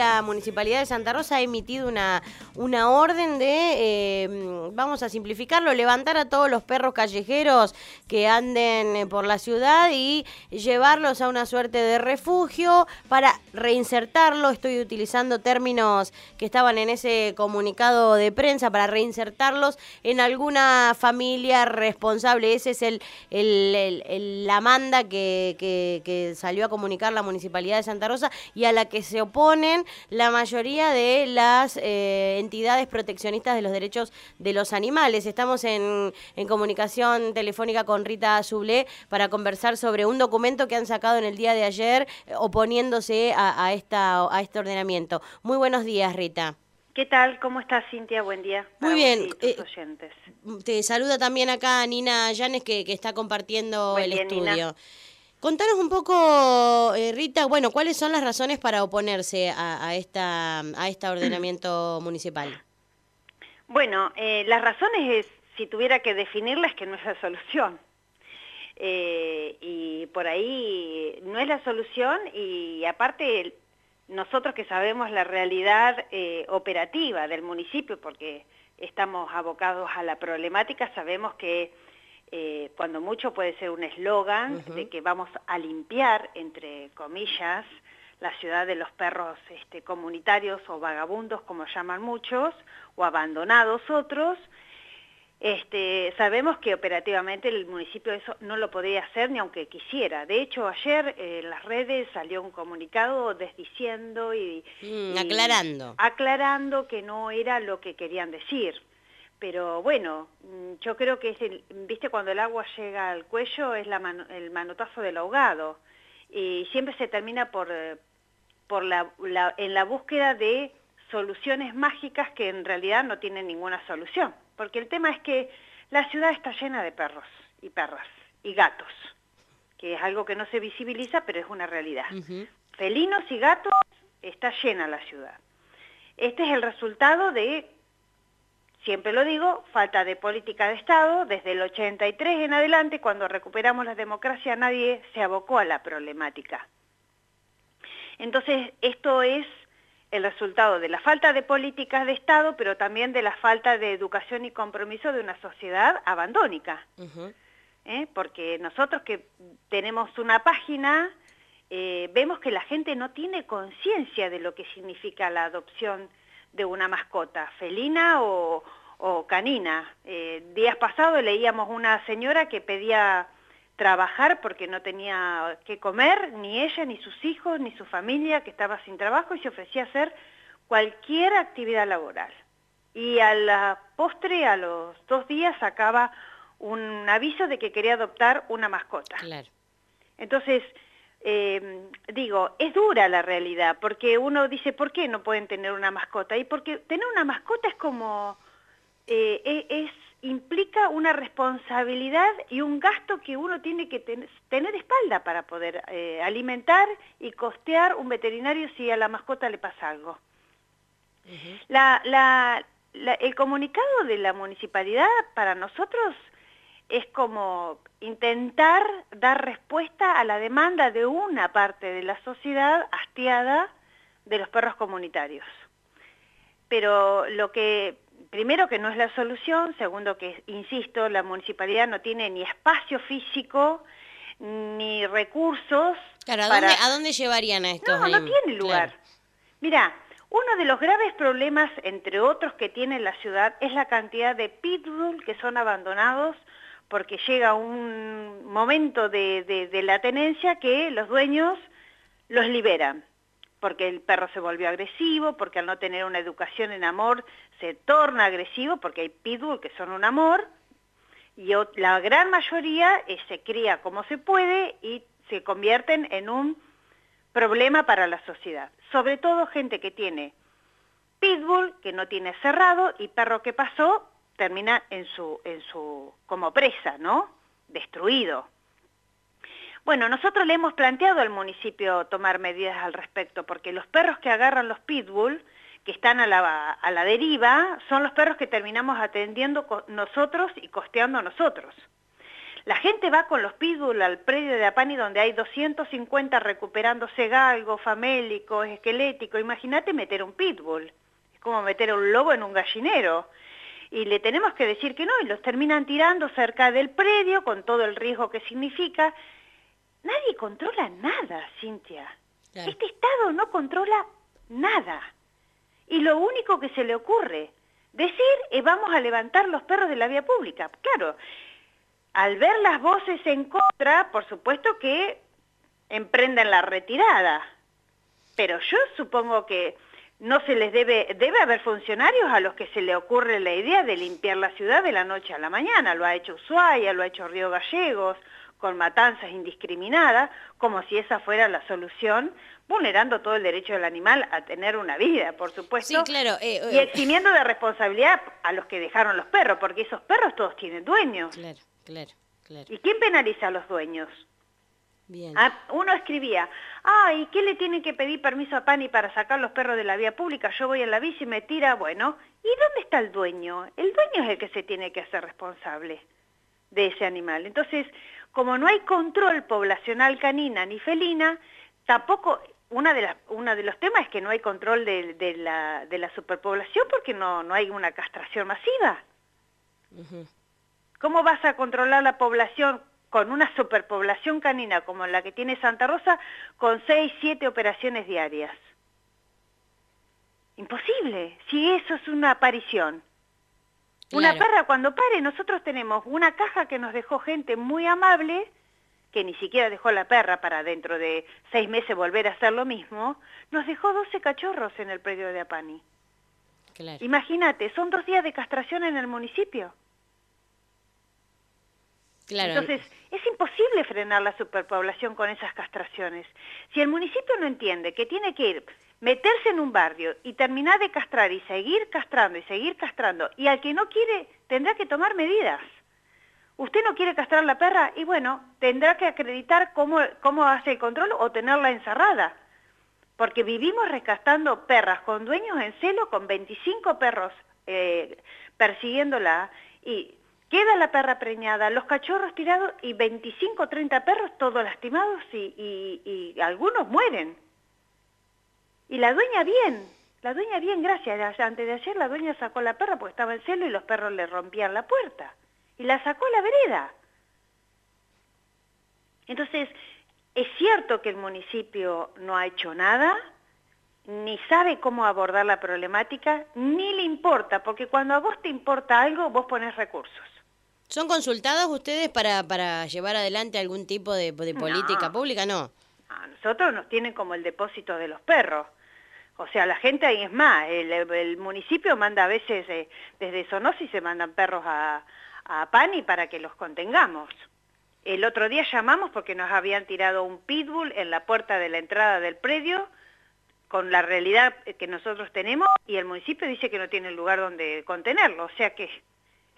la Municipalidad de Santa Rosa ha emitido una, una orden de, eh, vamos a simplificarlo, levantar a todos los perros callejeros que anden eh, por la ciudad y llevarlos a una suerte de refugio para reinsertarlo. Estoy utilizando términos que estaban en ese comunicado de prensa para reinsertarlos en alguna familia responsable. Ese es el, la manda que salió a comunicar la Municipalidad de Santa Rosa y a la que se oponen la mayoría de las eh, entidades proteccionistas de los derechos de los animales. Estamos en, comunicación telefónica con Rita Sublé para conversar sobre un documento que han sacado en el día de ayer eh, oponiéndose a, esta, a este ordenamiento. Muy buenos días, Rita. ¿Qué tal? ¿Cómo estás, Cintia? Buen día. Muy bien. Eh, te saluda también acá Nina Llanes, que, está compartiendo el estudio. Contanos un poco, eh, Rita, bueno, ¿cuáles son las razones para oponerse a, esta, a este ordenamiento municipal? Bueno, eh, las razones, es, si tuviera que definirlas, que no es la solución. Eh, y por ahí no es la solución y aparte nosotros que sabemos la realidad operativa del municipio, porque estamos abocados a la problemática, sabemos que eh, cuando mucho puede ser un eslogan de que vamos a limpiar, entre comillas, la ciudad de los perros este, comunitarios o vagabundos, como llaman muchos, o abandonados otros, este, sabemos que operativamente el municipio eso no lo podría hacer ni aunque quisiera. De hecho, ayer en las redes salió un comunicado desdiciendo y, mm, aclarando. aclarando que no era lo que querían decir pero bueno, mm, yo creo que es el, viste cuando el agua llega al cuello es el manotazo del ahogado y siempre se termina por, eh, por la, en la búsqueda de soluciones mágicas que en realidad no tienen ninguna solución, porque el tema es que la ciudad está llena de perros y perras y gatos, que es algo que no se visibiliza, pero es una realidad. Felinos y gatos está llena la ciudad. Este es el resultado de Siempre lo digo, falta de política de Estado. Desde el 83 en adelante, cuando recuperamos la democracia, nadie se abocó a la problemática. Entonces, esto es el resultado de la falta de políticas de Estado, pero también de la falta de educación y compromiso de una sociedad abandónica. ¿Eh? Porque nosotros que tenemos una página, eh, vemos que la gente no tiene conciencia de lo que significa la adopción de una mascota, felina o, canina. Eh, días pasados leíamos una señora que pedía trabajar porque no tenía que comer, ni ella, ni sus hijos, ni su familia, que estaba sin trabajo, y se ofrecía hacer cualquier actividad laboral. Y a la postre, a los dos días, sacaba un aviso de que quería adoptar una mascota. Claro. Entonces, eh, digo, es dura la realidad, porque uno dice, ¿por qué no pueden tener una mascota? Y porque tener una mascota es como, eh, e, es, implica una responsabilidad y un gasto que uno tiene que tener espalda para poder eh, alimentar y costear un veterinario si a la mascota le pasa algo. el comunicado de la municipalidad para nosotros es como intentar dar respuesta a la demanda de una parte de la sociedad hastiada de los perros comunitarios. Pero lo que, primero que no es la solución, segundo que, insisto, la municipalidad no tiene ni espacio físico, ni recursos. Claro, ¿a, dónde, llevarían a estos No, no tiene lugar. Mira, uno de los graves problemas, entre otros que tiene la ciudad, es la cantidad de pitbull que son abandonados porque llega un momento de, la tenencia que los dueños los liberan, porque el perro se volvió agresivo, porque al no tener una educación en amor se torna agresivo, porque hay pitbull que son un amor, y la gran mayoría eh, se cría como se puede y se convierten en un problema para la sociedad. Sobre todo gente que tiene pitbull, que no tiene cerrado, y perro que pasó, termina en su, en su, como presa, ¿no? Destruido. Bueno, nosotros le hemos planteado al municipio tomar medidas al respecto, porque los perros que agarran los pitbull, que están a la, a la deriva, son los perros que terminamos atendiendo nosotros y costeando nosotros. La gente va con los pitbull al predio de Apani donde hay 250 recuperándose galgo, famélico, esquelético. Imagínate meter un pitbull. Es como meter un lobo en un gallinero. Y le tenemos que decir que no, y los terminan tirando cerca del predio con todo el riesgo que significa. Nadie controla nada, Cintia. Este Estado no controla nada. Y lo único que se le ocurre decir es vamos a levantar los perros de la vía pública. Claro, al ver las voces en contra, por supuesto que emprenden la retirada. Pero yo supongo que no se les debe, debe haber funcionarios a los que se le ocurre la idea de limpiar la ciudad de la noche a la mañana. Lo ha hecho Ushuaia, lo ha hecho Río Gallegos, con matanzas indiscriminadas, como si esa fuera la solución, vulnerando todo el derecho del animal a tener una vida, por supuesto. Sí, claro. Eh, y eh, eximiendo de responsabilidad a los que dejaron los perros, porque esos perros todos tienen dueños. Claro, claro, claro. ¿Y quién penaliza a los dueños? Bien. Ah, uno escribía, ay, ¿qué le tiene que pedir permiso a Pani para sacar los perros de la vía pública? Yo voy en la bici y me tira, bueno, ¿y dónde está el dueño? El dueño es el que se tiene que hacer responsable de ese animal. Entonces, como no hay control poblacional canina ni felina, tampoco, una de, las, una de los temas es que no hay control de, la, de la, superpoblación porque no, no hay una castración masiva. ¿Cómo vas a controlar la población con una superpoblación canina como la que tiene Santa Rosa, con 6, 7 operaciones diarias. Imposible, si eso es una aparición. Una perra cuando pare, nosotros tenemos una caja que nos dejó gente muy amable, que ni siquiera dejó la perra para dentro de seis meses volver a hacer lo mismo, nos dejó 12 cachorros en el predio de Apani. Imagínate, son dos días de castración en el municipio. Entonces, es imposible frenar la superpoblación con esas castraciones. Si el municipio no entiende que tiene que ir, meterse en un barrio y terminar de castrar y seguir castrando y seguir castrando, y al que no quiere tendrá que tomar medidas. Usted no quiere castrar la perra y bueno, tendrá que acreditar cómo, cómo hace el control o tenerla encerrada. Porque vivimos rescatando perras con dueños en celo, con 25 perros eh, persiguiéndola y Queda la perra preñada, los cachorros tirados y 25 o 30 perros todos lastimados y, algunos mueren. Y la dueña bien, la dueña bien, gracias. Antes de ayer la dueña sacó la perra porque estaba en celo y los perros le rompían la puerta. Y la sacó a la vereda. Entonces, es cierto que el municipio no ha hecho nada, ni sabe cómo abordar la problemática, ni le importa, porque cuando a vos te importa algo, vos pones recursos. ¿Son consultados ustedes para, para llevar adelante algún tipo de, política pública? No. A nosotros nos tienen como el depósito de los perros. O sea, la gente ahí es más, el, municipio manda a veces, eh, desde Sonosi se mandan perros a, a Pani para que los contengamos. El otro día llamamos porque nos habían tirado un pitbull en la puerta de la entrada del predio con la realidad que nosotros tenemos y el municipio dice que no tiene lugar donde contenerlo. O sea que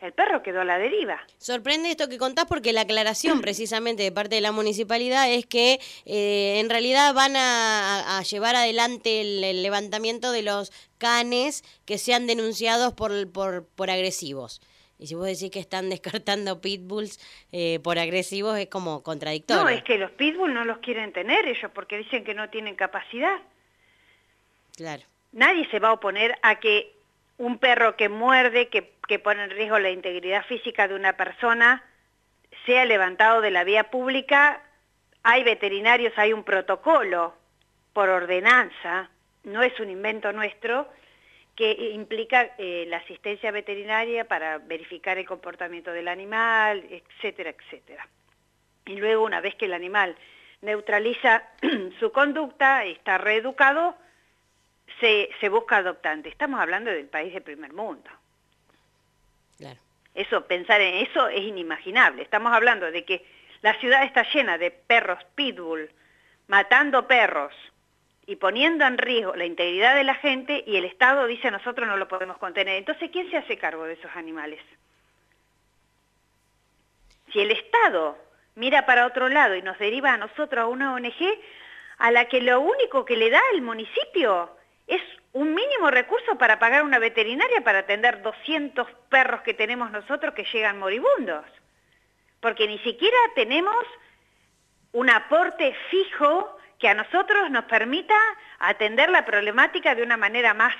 el perro quedó a la deriva. Sorprende esto que contás porque la aclaración precisamente de parte de la municipalidad es que eh, en realidad van a, llevar adelante el, levantamiento de los canes que sean denunciados por, por, por agresivos. Y si vos decís que están descartando pitbulls eh, por agresivos es como contradictorio. No, es que los pitbulls no los quieren tener ellos porque dicen que no tienen capacidad. Claro. Nadie se va a oponer a que un perro que muerde, que, pone en riesgo la integridad física de una persona, sea levantado de la vía pública, hay veterinarios, hay un protocolo por ordenanza, no es un invento nuestro, que implica eh, la asistencia veterinaria para verificar el comportamiento del animal, etcétera, etcétera. Y luego, una vez que el animal neutraliza su conducta, está reeducado, se, busca adoptante. Estamos hablando del país de primer mundo. Eso, pensar en eso es inimaginable. Estamos hablando de que la ciudad está llena de perros pitbull, matando perros y poniendo en riesgo la integridad de la gente y el Estado dice nosotros no lo podemos contener. Entonces, ¿quién se hace cargo de esos animales? Si el Estado mira para otro lado y nos deriva a nosotros a una ONG a la que lo único que le da el municipio es un mínimo recurso para pagar una veterinaria para atender 200 perros que tenemos nosotros que llegan moribundos. porque ni siquiera tenemos un aporte fijo que a nosotros nos permita atender la problemática de una manera más,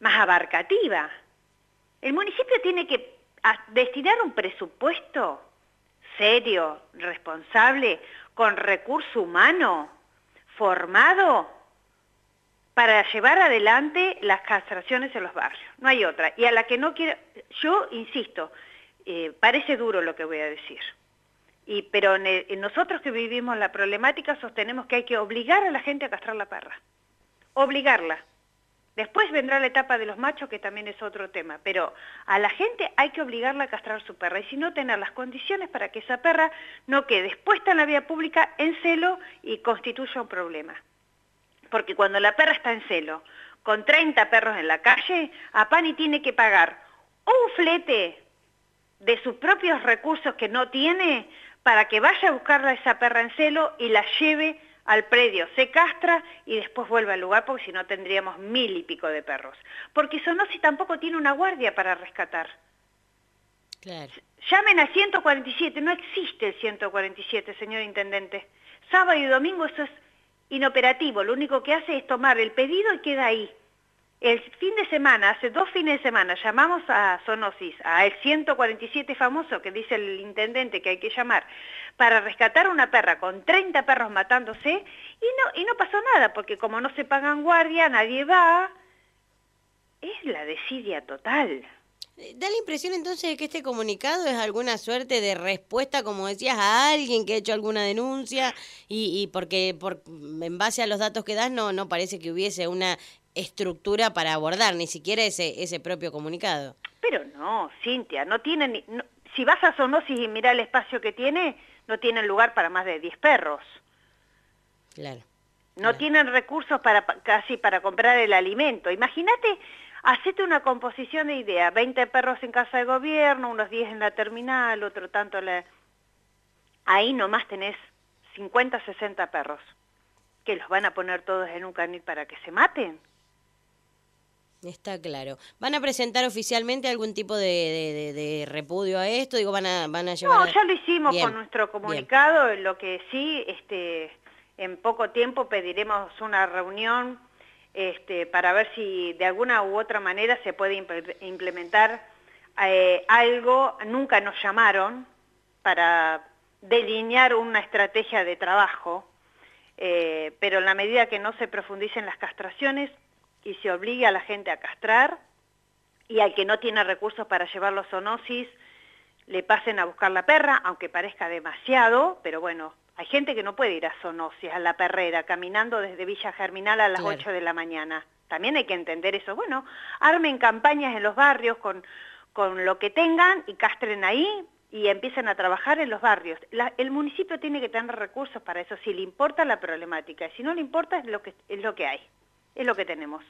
más abarcativa. El municipio tiene que destinar un presupuesto serio, responsable, con recurso humano, formado, para llevar adelante las castraciones en los barrios. No hay otra. Y a la que no quiero, yo insisto, eh, parece duro lo que voy a decir. Pero nosotros que vivimos la problemática sostenemos que hay que obligar a la gente a castrar la perra. Obligarla. Después vendrá la etapa de los machos, que también es otro tema, pero a la gente hay que obligarla a castrar su perra y si no tener las condiciones para que esa perra no quede expuesta en la vía pública en celo y constituya un problema. Porque cuando la perra está en celo, con 30 perros en la calle, a Pani tiene que pagar un flete de sus propios recursos que no tiene para que vaya a buscarla a esa perra en celo y la lleve al predio, se castra y después vuelve al lugar porque si no tendríamos mil y pico de perros. Porque Sonosi tampoco tiene una guardia para rescatar. Llamen al 147, no existe el 147, señor Intendente. Sábado y domingo eso es inoperativo, lo único que hace es tomar el pedido y queda ahí. El fin de semana, hace dos fines de semana, llamamos a Sonosis, a el 147 famoso que dice el intendente que hay que llamar, para rescatar una perra con 30 perros matándose, y no, y no pasó nada, porque como no se pagan guardia, nadie va. Es la desidia total. Da la impresión entonces de que este comunicado es alguna suerte de respuesta, como decías, a alguien que ha hecho alguna denuncia y, y porque por, en base a los datos que das no, no parece que hubiese una estructura para abordar, ni siquiera ese, ese propio comunicado. Pero no, Cintia, no tienen... si vas a Sonosis y mira el espacio que tiene, no tienen lugar para más de 10 perros. Claro. No tienen recursos para casi para comprar el alimento. Imagínate, hacete una composición de ideas, 20 perros en casa de gobierno, unos 10 en la terminal, otro tanto en la... Ahí nomás tenés 50, 60 perros, que los van a poner todos en un canil para que se maten. Está claro. ¿Van a presentar oficialmente algún tipo de, repudio a esto? Digo, van a, van a llevar... No, ya lo hicimos con nuestro comunicado, lo que sí, este, en poco tiempo pediremos una reunión este, para ver si de alguna u otra manera se puede implementar eh, algo. Nunca nos llamaron para delinear una estrategia de trabajo, eh, pero en la medida que no se profundicen las castraciones, y se obligue a la gente a castrar y al que no tiene recursos para llevarlo a zoonosis le pasen a buscar la perra, aunque parezca demasiado, pero bueno, hay gente que no puede ir a zoonosis, a la perrera, caminando desde Villa Germinal a las 8 de la mañana. También hay que entender eso. Bueno, armen campañas en los barrios con, con lo que tengan y castren ahí y empiecen a trabajar en los barrios. el municipio tiene que tener recursos para eso, si le importa la problemática. Si no le importa, es lo que, es lo que hay es lo que tenemos.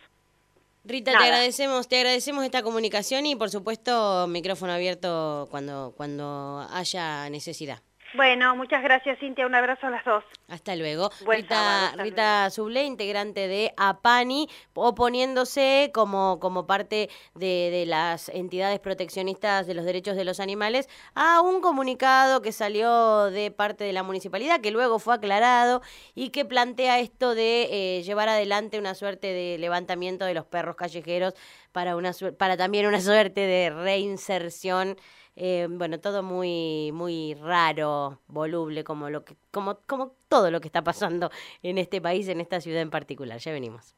Rita, te agradecemos, te agradecemos esta comunicación y por supuesto micrófono abierto cuando, cuando haya necesidad. Bueno, muchas gracias Cintia, un abrazo a las dos. Hasta luego. Rita, Rita Suble, integrante de APANI, oponiéndose como, como parte de, de, las entidades proteccionistas de los derechos de los animales a un comunicado que salió de parte de la municipalidad, que luego fue aclarado y que plantea esto de eh, llevar adelante una suerte de levantamiento de los perros callejeros para, una, para también una suerte de reinserción eh, bueno, todo muy, muy raro, voluble, como lo que, como, como todo lo que está pasando en este país, en esta ciudad en particular. Ya venimos.